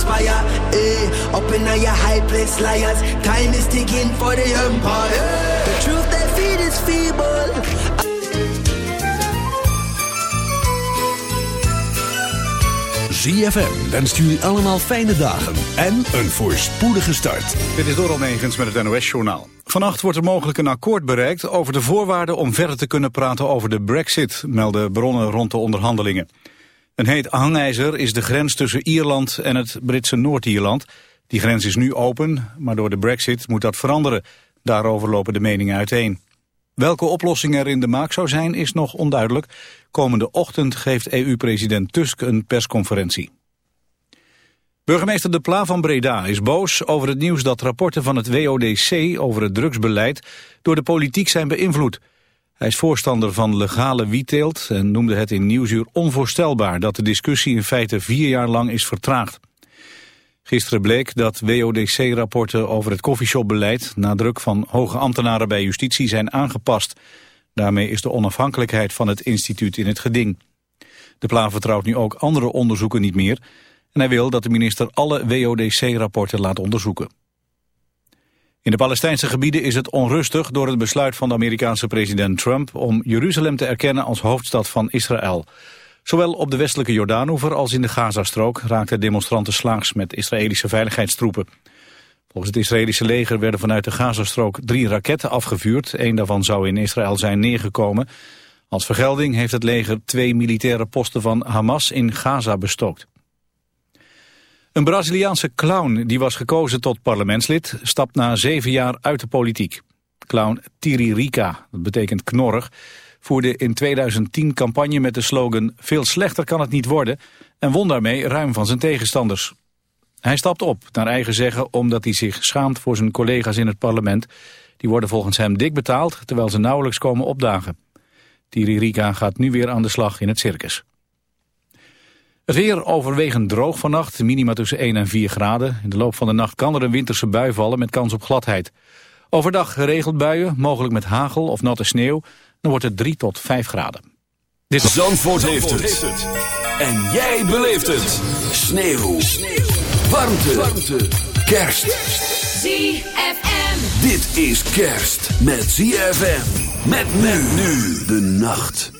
inspire. Eh, up in your high place, liars. Time is ticking for the empire. The truth they feed is feeble. ZFM wenst jullie allemaal fijne dagen en een voorspoedige start. Dit is Doral Negens met het NOS-journaal. Vannacht wordt er mogelijk een akkoord bereikt over de voorwaarden om verder te kunnen praten over de brexit, melden bronnen rond de onderhandelingen. Een heet hangijzer is de grens tussen Ierland en het Britse Noord-Ierland. Die grens is nu open, maar door de brexit moet dat veranderen. Daarover lopen de meningen uiteen. Welke oplossing er in de maak zou zijn is nog onduidelijk. Komende ochtend geeft EU-president Tusk een persconferentie. Burgemeester De Pla van Breda is boos over het nieuws dat rapporten van het WODC over het drugsbeleid door de politiek zijn beïnvloed. Hij is voorstander van legale wietteelt en noemde het in Nieuwsuur onvoorstelbaar dat de discussie in feite vier jaar lang is vertraagd. Gisteren bleek dat WODC-rapporten over het koffieshopbeleid na druk van hoge ambtenaren bij justitie zijn aangepast. Daarmee is de onafhankelijkheid van het instituut in het geding. De Pla vertrouwt nu ook andere onderzoeken niet meer en hij wil dat de minister alle WODC-rapporten laat onderzoeken. In de Palestijnse gebieden is het onrustig door het besluit van de Amerikaanse president Trump om Jeruzalem te erkennen als hoofdstad van Israël. Zowel op de westelijke Jordaanoever als in de Gazastrook raakten demonstranten slaags met Israëlische veiligheidstroepen. Volgens het Israëlische leger werden vanuit de Gazastrook drie raketten afgevuurd. Eén daarvan zou in Israël zijn neergekomen. Als vergelding heeft het leger twee militaire posten van Hamas in Gaza bestookt. Een Braziliaanse clown die was gekozen tot parlementslid stapt na zeven jaar uit de politiek. Clown Tiririca, dat betekent knorrig, voerde in 2010 campagne met de slogan veel slechter kan het niet worden en won daarmee ruim van zijn tegenstanders. Hij stapt op, naar eigen zeggen, omdat hij zich schaamt voor zijn collega's in het parlement. Die worden volgens hem dik betaald, terwijl ze nauwelijks komen opdagen. Tiririca gaat nu weer aan de slag in het circus. Het weer overwegend droog vannacht, minima tussen 1 en 4 graden. In de loop van de nacht kan er een winterse bui vallen met kans op gladheid. Overdag geregeld buien, mogelijk met hagel of natte sneeuw. Dan wordt het 3 tot 5 graden. Dit Zandvoort, heeft, het. En jij beleeft het. Sneeuw. sneeuw. Warmte. Warmte. Kerst. ZFM. Dit is kerst met ZFM. Met men nu de nacht.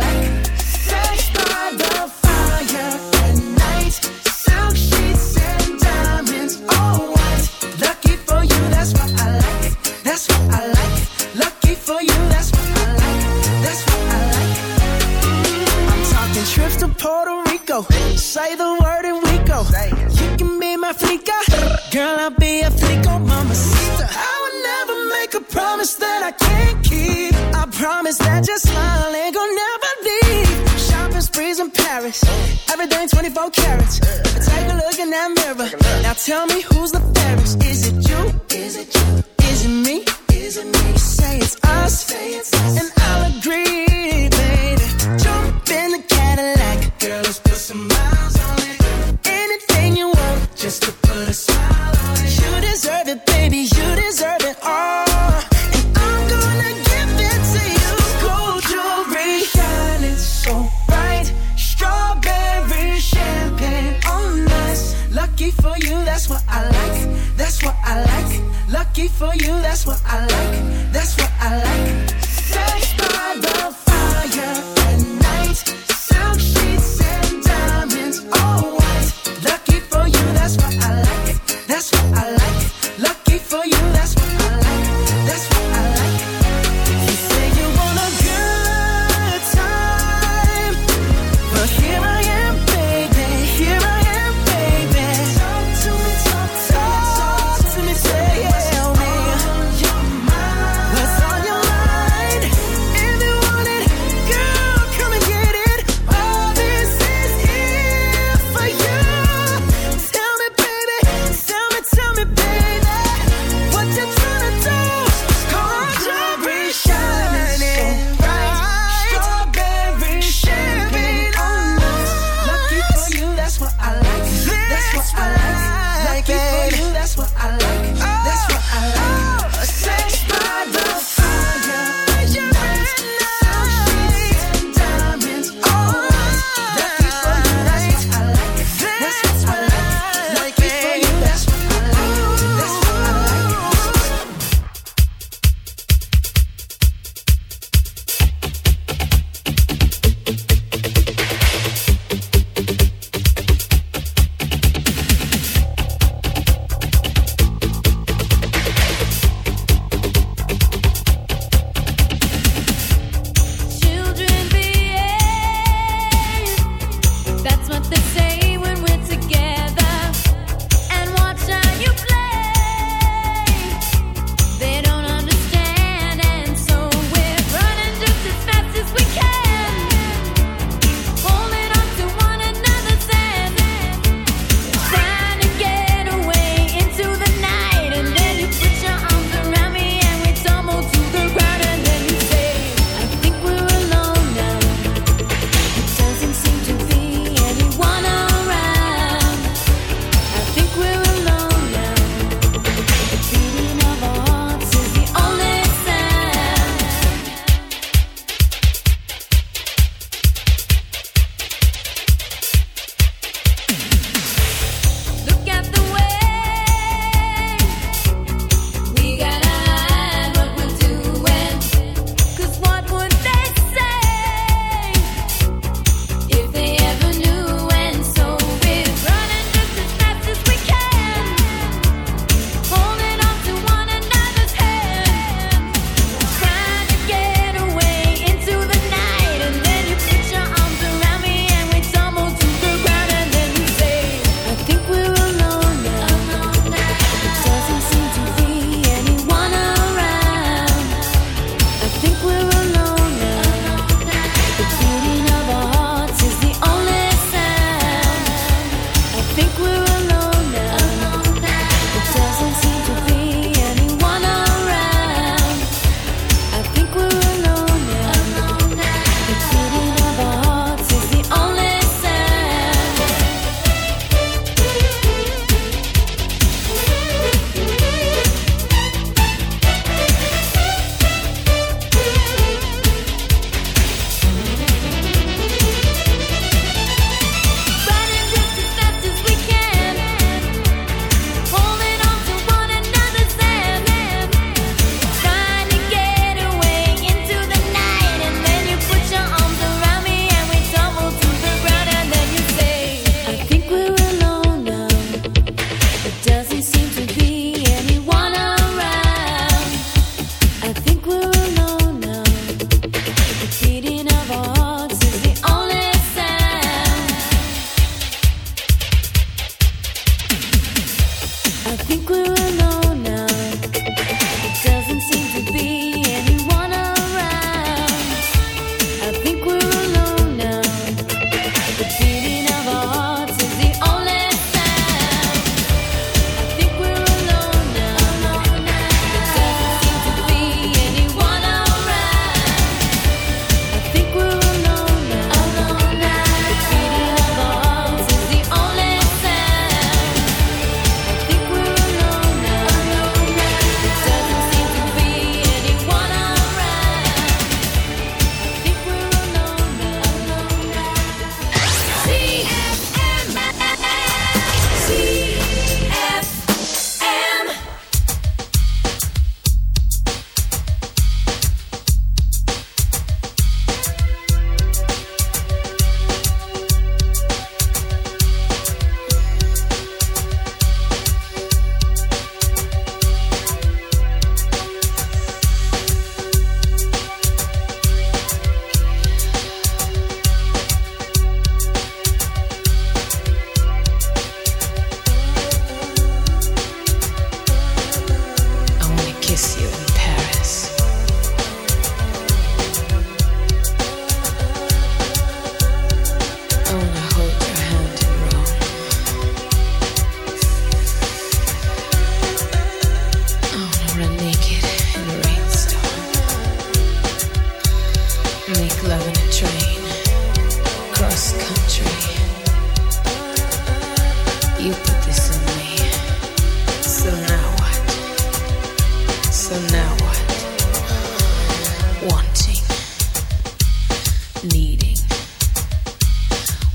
Tell me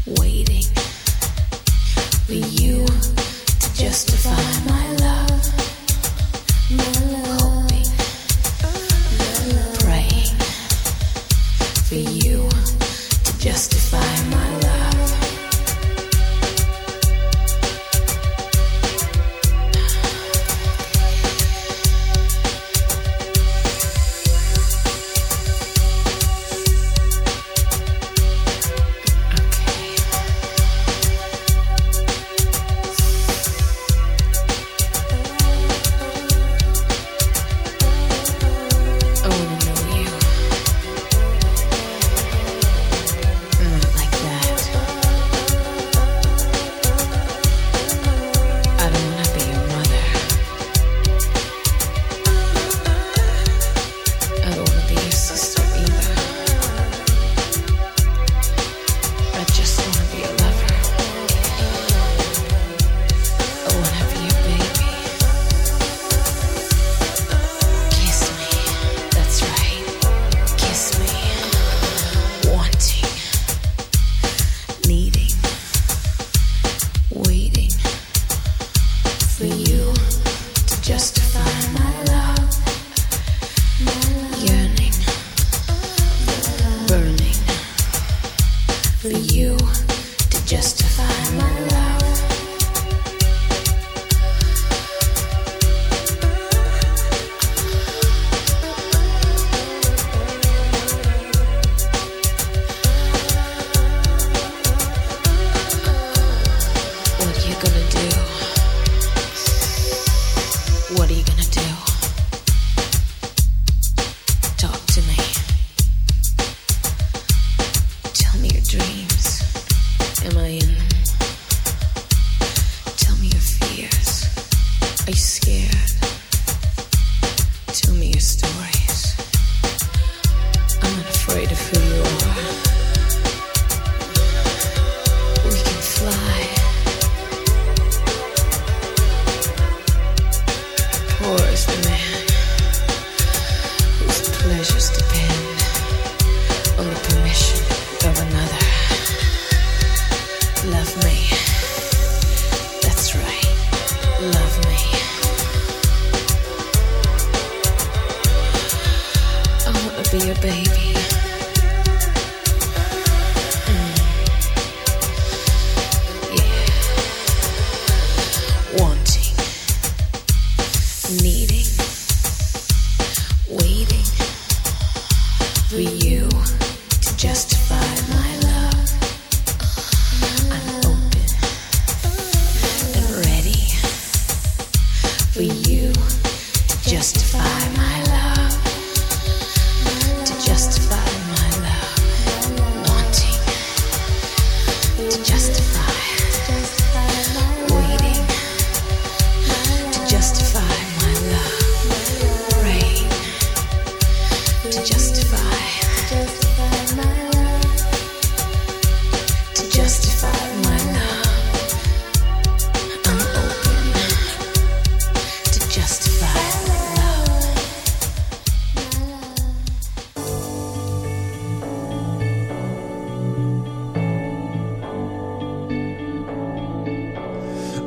waiting. What do you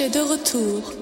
est de retour.